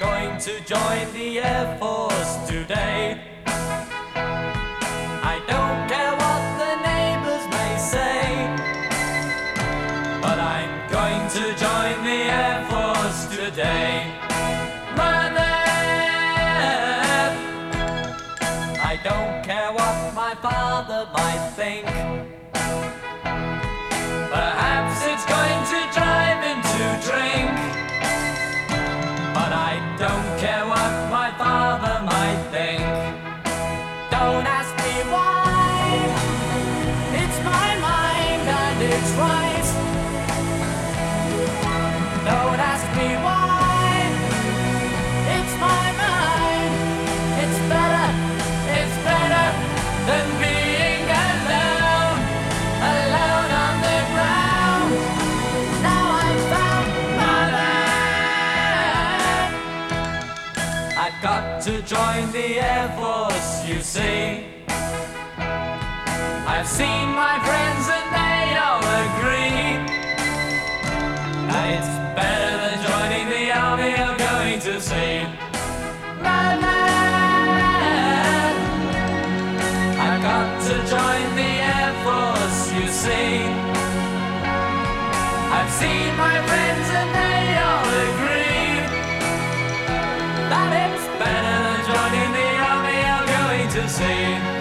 to join the Air Force today. I don't care what the neighbors may say, but I'm going to join the Air Force today. Mother, I don't care what my father might think. It's right. Don't ask me why. It's my mind. It's better. It's better than being alone. Alone on the ground. Now I've found my land. I've got to join the Air Force, you see. I've seen my friends and they It's better than joining the army going to. I've got to join the Air Force, you see. I've seen my friends and they all agree that it's better than joining the army going to.